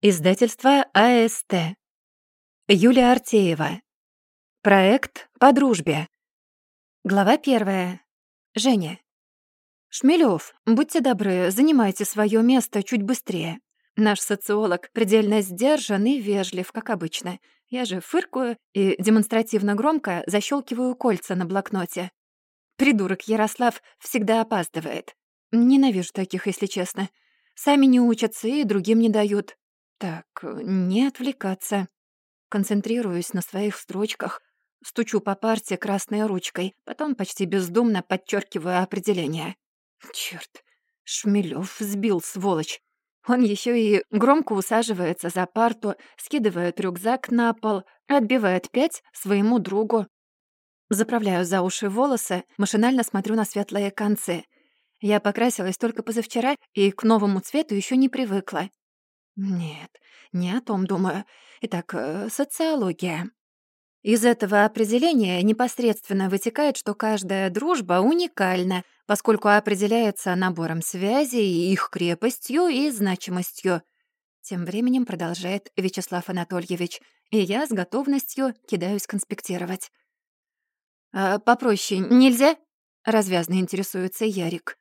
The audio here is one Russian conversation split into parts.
Издательство АСТ. Юлия Артеева. Проект «По дружбе». Глава первая. Женя. «Шмелёв, будьте добры, занимайте свое место чуть быстрее. Наш социолог предельно сдержан и вежлив, как обычно. Я же фыркую и демонстративно громко защелкиваю кольца на блокноте. Придурок Ярослав всегда опаздывает. Ненавижу таких, если честно. Сами не учатся и другим не дают. Так, не отвлекаться. Концентрируюсь на своих строчках, стучу по парте красной ручкой, потом почти бездумно подчеркиваю определение. Черт, Шмелев сбил, сволочь. Он еще и громко усаживается за парту, скидывает рюкзак на пол, отбивает пять своему другу. Заправляю за уши волосы, машинально смотрю на светлые концы. Я покрасилась только позавчера и к новому цвету еще не привыкла. Нет, не о том думаю. Итак, э, социология. Из этого определения непосредственно вытекает, что каждая дружба уникальна, поскольку определяется набором связей, их крепостью и значимостью. Тем временем продолжает Вячеслав Анатольевич, и я с готовностью кидаюсь конспектировать. «А попроще нельзя?» — развязно интересуется Ярик.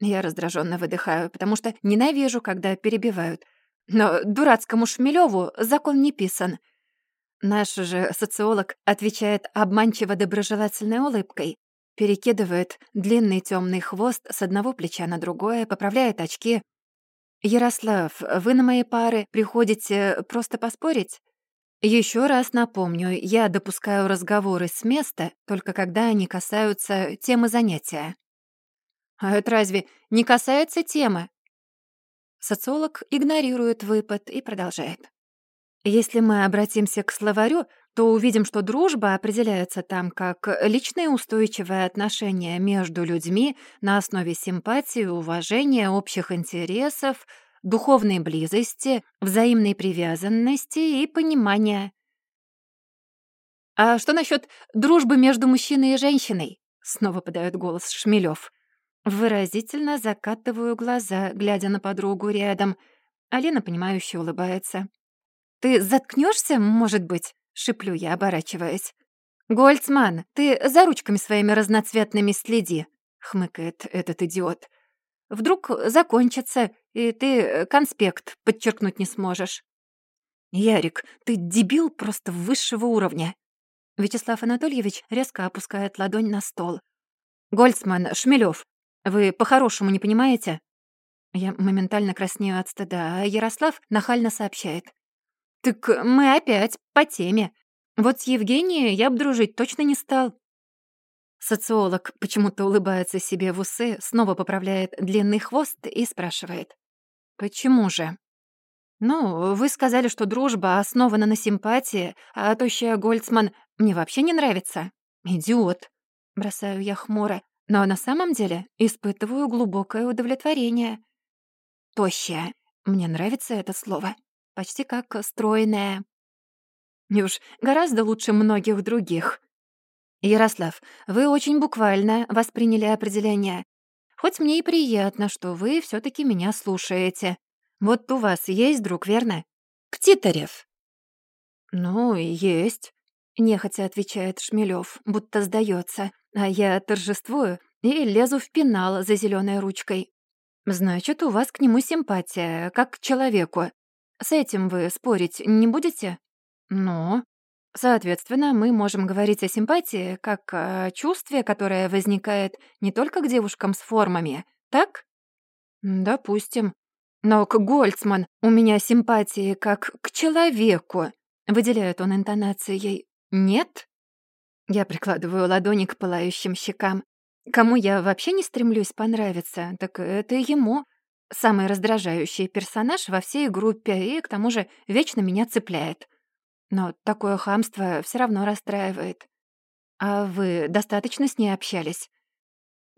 Я раздраженно выдыхаю, потому что ненавижу, когда перебивают — но дурацкому Шмелеву закон не писан. Наш же социолог отвечает обманчиво доброжелательной улыбкой, перекидывает длинный темный хвост с одного плеча на другое, поправляет очки. «Ярослав, вы на мои пары приходите просто поспорить?» Еще раз напомню, я допускаю разговоры с места, только когда они касаются темы занятия. А это разве не касается темы? Социолог игнорирует выпад и продолжает. Если мы обратимся к словарю, то увидим, что дружба определяется там как личные устойчивые отношения между людьми на основе симпатии, уважения, общих интересов, духовной близости, взаимной привязанности и понимания. «А что насчет дружбы между мужчиной и женщиной?» — снова подает голос Шмелев. Выразительно закатываю глаза, глядя на подругу рядом. Алина, понимающе улыбается. «Ты заткнешься, может быть?» — шиплю я, оборачиваясь. «Гольцман, ты за ручками своими разноцветными следи», — хмыкает этот идиот. «Вдруг закончится, и ты конспект подчеркнуть не сможешь». «Ярик, ты дебил просто высшего уровня». Вячеслав Анатольевич резко опускает ладонь на стол. «Гольцман, Шмелёв, вы по-хорошему не понимаете?» Я моментально краснею от стыда, а Ярослав нахально сообщает. «Так мы опять по теме. Вот с Евгенией я бы дружить точно не стал». Социолог почему-то улыбается себе в усы, снова поправляет длинный хвост и спрашивает. «Почему же?» «Ну, вы сказали, что дружба основана на симпатии, а тощая Гольцман мне вообще не нравится». «Идиот», — бросаю я хмуро но на самом деле испытываю глубокое удовлетворение. Тощая. Мне нравится это слово. Почти как стройная. Уж гораздо лучше многих других. Ярослав, вы очень буквально восприняли определение. Хоть мне и приятно, что вы все таки меня слушаете. Вот у вас есть друг, верно? Птитарев. Ну, есть. Нехотя отвечает Шмелев, будто сдается. А я торжествую и лезу в пенал за зеленой ручкой. Значит, у вас к нему симпатия, как к человеку. С этим вы спорить не будете? Ну, соответственно, мы можем говорить о симпатии как о чувстве, которое возникает не только к девушкам с формами, так? Допустим. Но к Гольцман у меня симпатии как к человеку, выделяет он интонацией. Нет? Я прикладываю ладони к пылающим щекам. Кому я вообще не стремлюсь понравиться, так это ему. Самый раздражающий персонаж во всей группе и, к тому же, вечно меня цепляет. Но такое хамство все равно расстраивает. А вы достаточно с ней общались?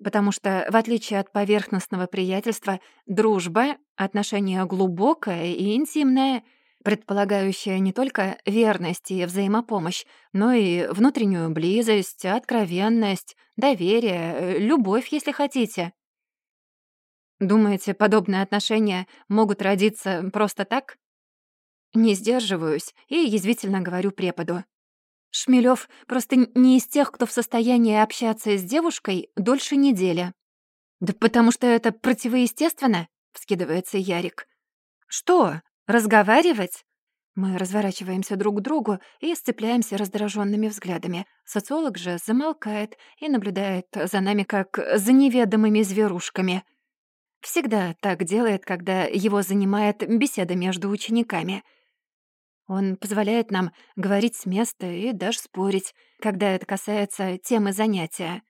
Потому что, в отличие от поверхностного приятельства, дружба — отношение глубокое и интимное — предполагающая не только верность и взаимопомощь, но и внутреннюю близость, откровенность, доверие, э, любовь, если хотите. Думаете, подобные отношения могут родиться просто так? Не сдерживаюсь и язвительно говорю преподу. Шмелёв просто не из тех, кто в состоянии общаться с девушкой дольше недели. «Да потому что это противоестественно», — вскидывается Ярик. «Что, разговаривать?» Мы разворачиваемся друг к другу и сцепляемся раздраженными взглядами. Социолог же замолкает и наблюдает за нами, как за неведомыми зверушками. Всегда так делает, когда его занимает беседа между учениками — он позволяет нам говорить с места и даже спорить, когда это касается темы занятия.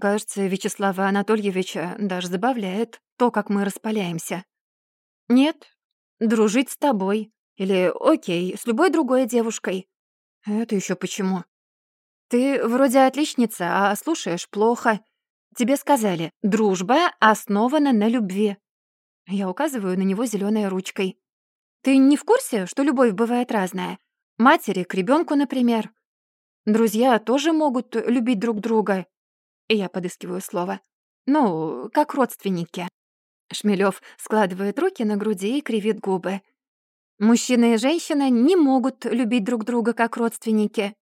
Кажется, Вячеслава Анатольевича даже забавляет то, как мы распаляемся. Нет, дружить с тобой. Или окей, с любой другой девушкой. Это еще почему? Ты вроде отличница, а слушаешь плохо. Тебе сказали, дружба основана на любви. Я указываю на него зеленой ручкой. Ты не в курсе, что любовь бывает разная? Матери к ребенку, например. Друзья тоже могут любить друг друга. И я подыскиваю слово. Ну, как родственники. Шмелёв складывает руки на груди и кривит губы. Мужчина и женщина не могут любить друг друга как родственники.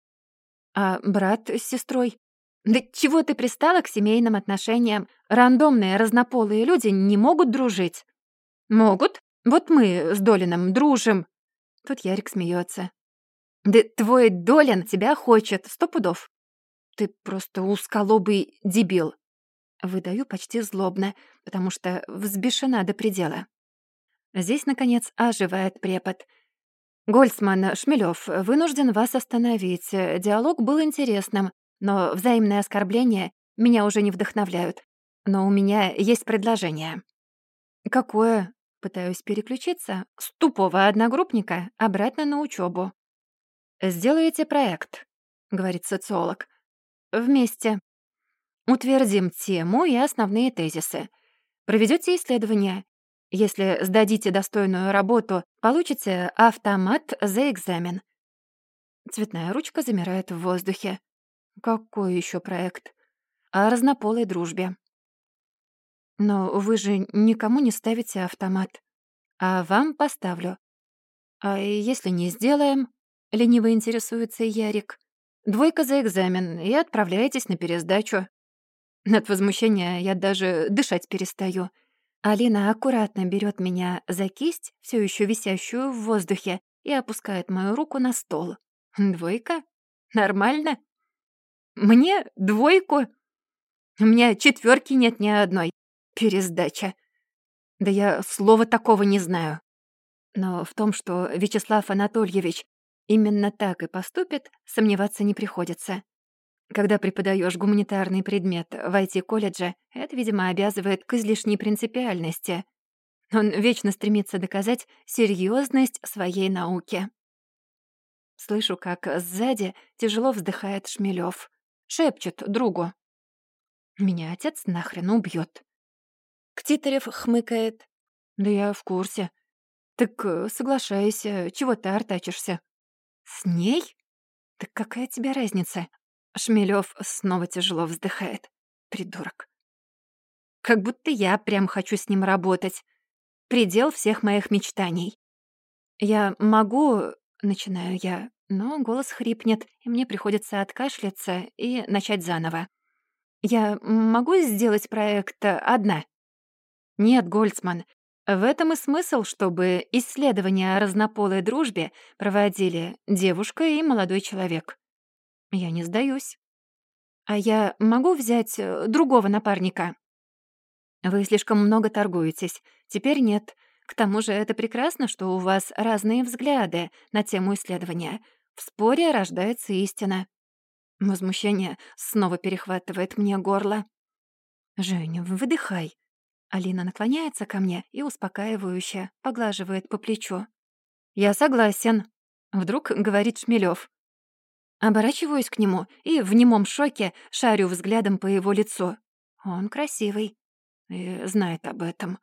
А брат с сестрой? Да чего ты пристала к семейным отношениям? Рандомные разнополые люди не могут дружить. Могут, вот мы с Долином дружим». Тут Ярик смеется. «Да твой Долин тебя хочет, сто пудов. Ты просто узколобый дебил». Выдаю почти злобно, потому что взбешена до предела. Здесь, наконец, оживает препод. «Гольцман, Шмелёв, вынужден вас остановить. Диалог был интересным, но взаимные оскорбления меня уже не вдохновляют. Но у меня есть предложение». «Какое?» Пытаюсь переключиться с тупого одногруппника обратно на учебу. «Сделайте проект», — говорит социолог. «Вместе. Утвердим тему и основные тезисы. Проведете исследование. Если сдадите достойную работу, получите автомат за экзамен». Цветная ручка замирает в воздухе. Какой еще проект? О разнополой дружбе. Но вы же никому не ставите автомат. А вам поставлю. А если не сделаем? Лениво интересуется Ярик. Двойка за экзамен и отправляетесь на пересдачу. От возмущения я даже дышать перестаю. Алина аккуратно берет меня за кисть, все еще висящую в воздухе, и опускает мою руку на стол. Двойка? Нормально? Мне двойку? У меня четверки нет ни одной. Пересдача. Да я слова такого не знаю. Но в том, что Вячеслав Анатольевич именно так и поступит, сомневаться не приходится. Когда преподаешь гуманитарный предмет в IT-колледже, это, видимо, обязывает к излишней принципиальности. Он вечно стремится доказать серьезность своей науки. Слышу, как сзади тяжело вздыхает Шмелев, Шепчет другу. «Меня отец нахрен убьет. Ктитарев хмыкает. «Да я в курсе. Так э, соглашайся, чего ты артачишься?» «С ней? Так какая тебе разница?» Шмелёв снова тяжело вздыхает. «Придурок. Как будто я прям хочу с ним работать. Предел всех моих мечтаний. Я могу...» — начинаю я, но голос хрипнет, и мне приходится откашляться и начать заново. «Я могу сделать проект одна?» Нет, Гольцман, в этом и смысл, чтобы исследования о разнополой дружбе проводили девушка и молодой человек. Я не сдаюсь. А я могу взять э, другого напарника? Вы слишком много торгуетесь. Теперь нет. К тому же это прекрасно, что у вас разные взгляды на тему исследования. В споре рождается истина. Возмущение снова перехватывает мне горло. «Женя, выдыхай. Алина наклоняется ко мне и успокаивающе поглаживает по плечу. «Я согласен», — вдруг говорит Шмелёв. Оборачиваюсь к нему и в немом шоке шарю взглядом по его лицу. Он красивый и знает об этом,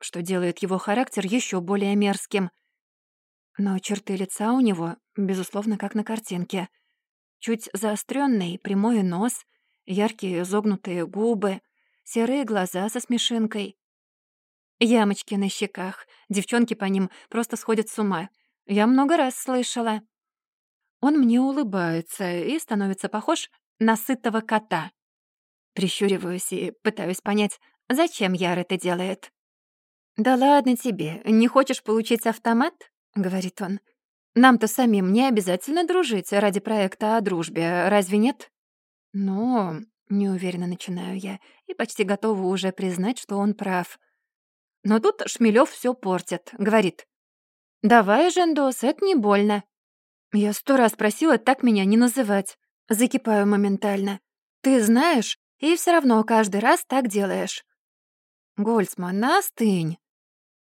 что делает его характер еще более мерзким. Но черты лица у него, безусловно, как на картинке. Чуть заостренный прямой нос, яркие изогнутые губы — серые глаза со смешинкой. Ямочки на щеках, девчонки по ним просто сходят с ума. Я много раз слышала». Он мне улыбается и становится похож на сытого кота. Прищуриваюсь и пытаюсь понять, зачем Яр это делает. «Да ладно тебе, не хочешь получить автомат?» — говорит он. «Нам-то самим не обязательно дружить ради проекта о дружбе, разве нет?» «Ну...» — неуверенно начинаю я и почти готова уже признать, что он прав. Но тут Шмелёв всё портит, говорит. «Давай, Жендос, это не больно». Я сто раз просила так меня не называть. Закипаю моментально. «Ты знаешь, и всё равно каждый раз так делаешь». «Гольцман, остынь.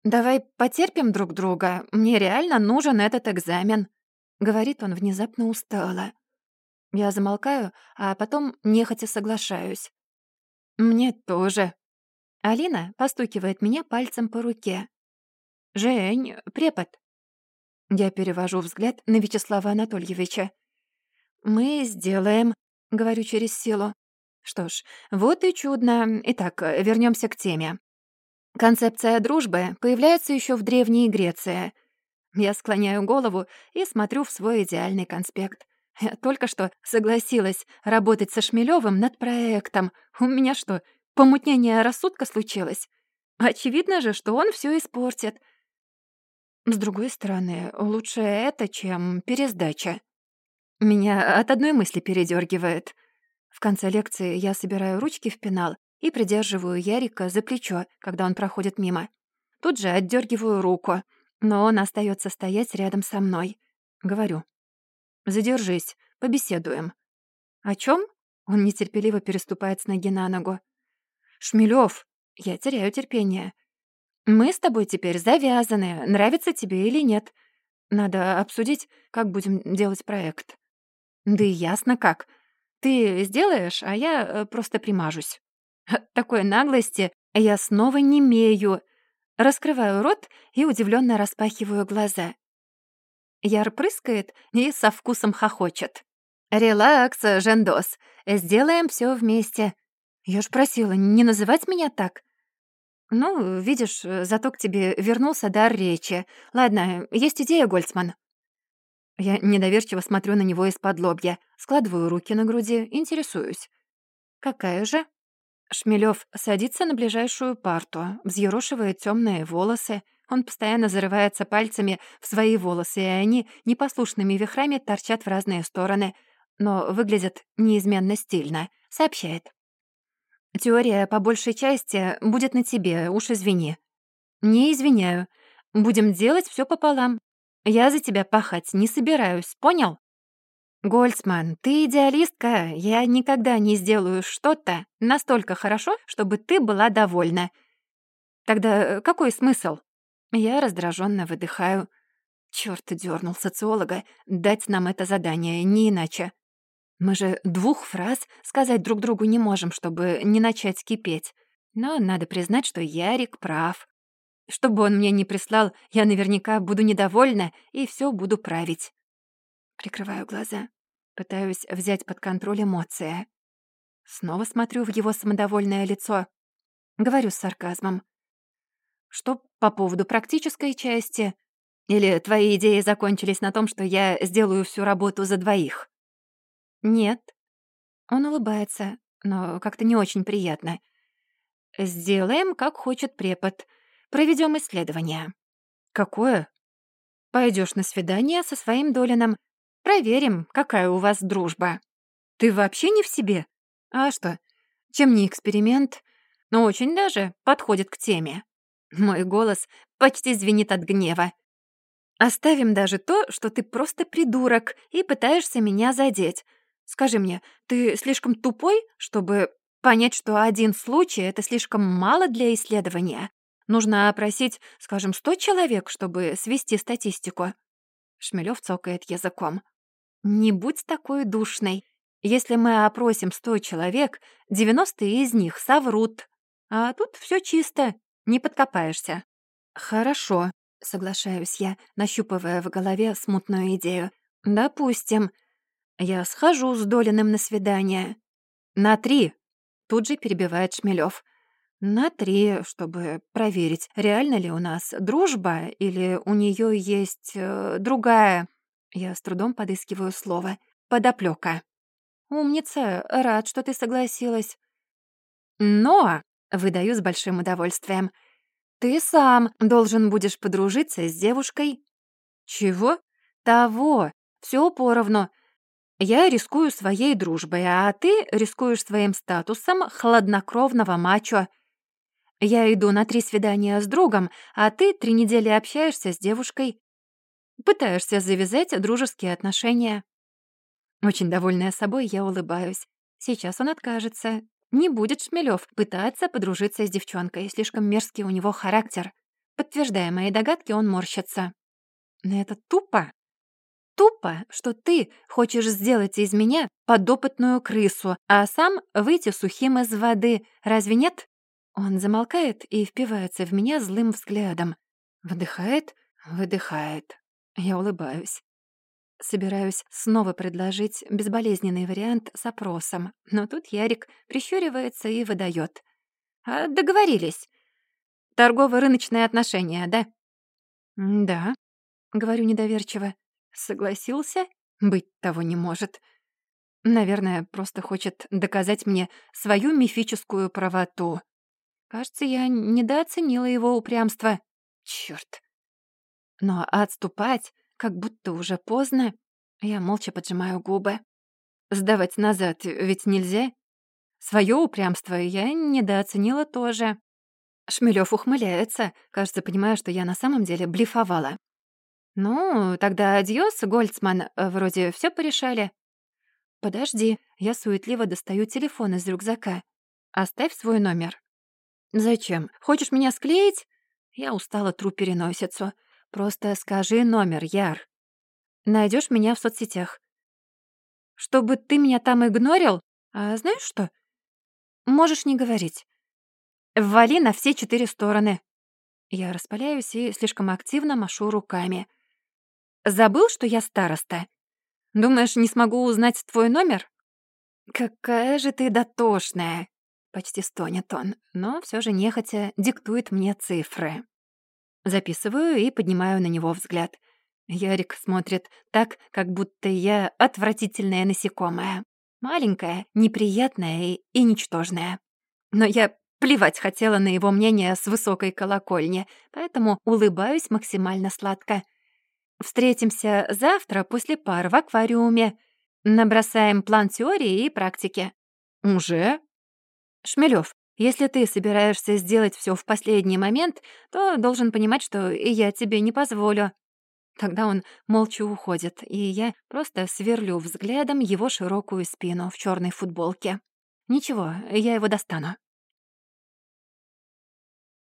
Давай потерпим друг друга. Мне реально нужен этот экзамен», — говорит он внезапно устало. Я замолкаю, а потом нехотя соглашаюсь. «Мне тоже». Алина постукивает меня пальцем по руке. «Жень, препод». Я перевожу взгляд на Вячеслава Анатольевича. «Мы сделаем», — говорю через силу. Что ж, вот и чудно. Итак, вернемся к теме. Концепция дружбы появляется еще в Древней Греции. Я склоняю голову и смотрю в свой идеальный конспект. Я только что согласилась работать со Шмелевым над проектом. У меня что, помутнение рассудка случилось? Очевидно же, что он все испортит. С другой стороны, лучше это, чем пересдача. Меня от одной мысли передергивает. В конце лекции я собираю ручки в пенал и придерживаю Ярика за плечо, когда он проходит мимо. Тут же отдергиваю руку, но он остается стоять рядом со мной. Говорю. Задержись, побеседуем». «О чем? Он нетерпеливо переступает с ноги на ногу. «Шмелёв, я теряю терпение. Мы с тобой теперь завязаны, нравится тебе или нет. Надо обсудить, как будем делать проект». «Да и ясно как. Ты сделаешь, а я э, просто примажусь». От такой наглости я снова немею. Раскрываю рот и удивленно распахиваю глаза. Яр прыскает и со вкусом хохочет. «Релакс, Жендос, сделаем все вместе. Я ж просила не называть меня так». «Ну, видишь, зато к тебе вернулся дар речи. Ладно, есть идея, Гольцман». Я недоверчиво смотрю на него из-под лобья, складываю руки на груди, интересуюсь. «Какая же?» Шмелёв садится на ближайшую парту, взъерошивает темные волосы, он постоянно зарывается пальцами в свои волосы, и они непослушными вихрами торчат в разные стороны, но выглядят неизменно стильно, сообщает. «Теория, по большей части, будет на тебе, уж извини». «Не извиняю. Будем делать все пополам. Я за тебя пахать не собираюсь, понял?» «Гольцман, ты идеалистка. Я никогда не сделаю что-то настолько хорошо, чтобы ты была довольна. Тогда какой смысл?» Я раздраженно выдыхаю. Чёрт дернул социолога дать нам это задание, не иначе. Мы же двух фраз сказать друг другу не можем, чтобы не начать кипеть. Но надо признать, что Ярик прав. Чтобы он мне не прислал, я наверняка буду недовольна и все буду править. Прикрываю глаза. Пытаюсь взять под контроль эмоции. Снова смотрю в его самодовольное лицо. Говорю с сарказмом. Что по поводу практической части? Или твои идеи закончились на том, что я сделаю всю работу за двоих? Нет. Он улыбается, но как-то не очень приятно. Сделаем, как хочет препод. Проведем исследование. Какое? Пойдешь на свидание со своим Долином. Проверим, какая у вас дружба. Ты вообще не в себе? А что? Чем не эксперимент? Но очень даже подходит к теме. Мой голос почти звенит от гнева. «Оставим даже то, что ты просто придурок и пытаешься меня задеть. Скажи мне, ты слишком тупой, чтобы понять, что один случай — это слишком мало для исследования? Нужно опросить, скажем, сто человек, чтобы свести статистику». Шмелёв цокает языком. «Не будь такой душной. Если мы опросим сто человек, девяносто из них соврут. А тут все чисто, не подкопаешься». «Хорошо», — соглашаюсь я, нащупывая в голове смутную идею. «Допустим. Я схожу с Долиным на свидание». «На три», — тут же перебивает Шмелёв. На три, чтобы проверить, реально ли у нас дружба или у нее есть э, другая... Я с трудом подыскиваю слово. Подоплёка. «Умница, рад, что ты согласилась». «Но», — выдаю с большим удовольствием, «ты сам должен будешь подружиться с девушкой». «Чего?» «Того. Всё поровну. Я рискую своей дружбой, а ты рискуешь своим статусом хладнокровного мачо. Я иду на три свидания с другом, а ты три недели общаешься с девушкой. Пытаешься завязать дружеские отношения. Очень довольная собой, я улыбаюсь. Сейчас он откажется. Не будет Шмелёв пытаться подружиться с девчонкой. Слишком мерзкий у него характер. Подтверждая мои догадки, он морщится. Но это тупо. Тупо, что ты хочешь сделать из меня подопытную крысу, а сам выйти сухим из воды. Разве нет? Он замолкает и впивается в меня злым взглядом. Вдыхает, выдыхает. Я улыбаюсь. Собираюсь снова предложить безболезненный вариант с опросом, но тут Ярик прищуривается и выдает. «А договорились. Торгово-рыночные отношения, да?» «Да», — говорю недоверчиво. «Согласился? Быть того не может. Наверное, просто хочет доказать мне свою мифическую правоту. Кажется, я недооценила его упрямство. Чёрт. Но отступать, как будто уже поздно, я молча поджимаю губы. Сдавать назад ведь нельзя. Своё упрямство я недооценила тоже. Шмелёв ухмыляется, кажется, понимая, что я на самом деле блефовала. «Ну, тогда адьос, Гольцман, вроде всё порешали». «Подожди, я суетливо достаю телефон из рюкзака. Оставь свой номер». «Зачем? Хочешь меня склеить?» Я устала тру переносицу. «Просто скажи номер, Яр. Найдешь меня в соцсетях». «Чтобы ты меня там игнорил? А знаешь что? Можешь не говорить. Ввали на все четыре стороны». Я распаляюсь и слишком активно машу руками. «Забыл, что я староста? Думаешь, не смогу узнать твой номер?» «Какая же ты дотошная!» Почти стонет он, но все же нехотя диктует мне цифры. Записываю и поднимаю на него взгляд. Ярик смотрит так, как будто я отвратительная насекомая. Маленькая, неприятная и, и ничтожная. Но я плевать хотела на его мнение с высокой колокольни, поэтому улыбаюсь максимально сладко. Встретимся завтра после пар в аквариуме. Набросаем план теории и практики. «Уже?» Шмелёв, если ты собираешься сделать всё в последний момент, то должен понимать, что и я тебе не позволю». Тогда он молча уходит, и я просто сверлю взглядом его широкую спину в чёрной футболке. «Ничего, я его достану».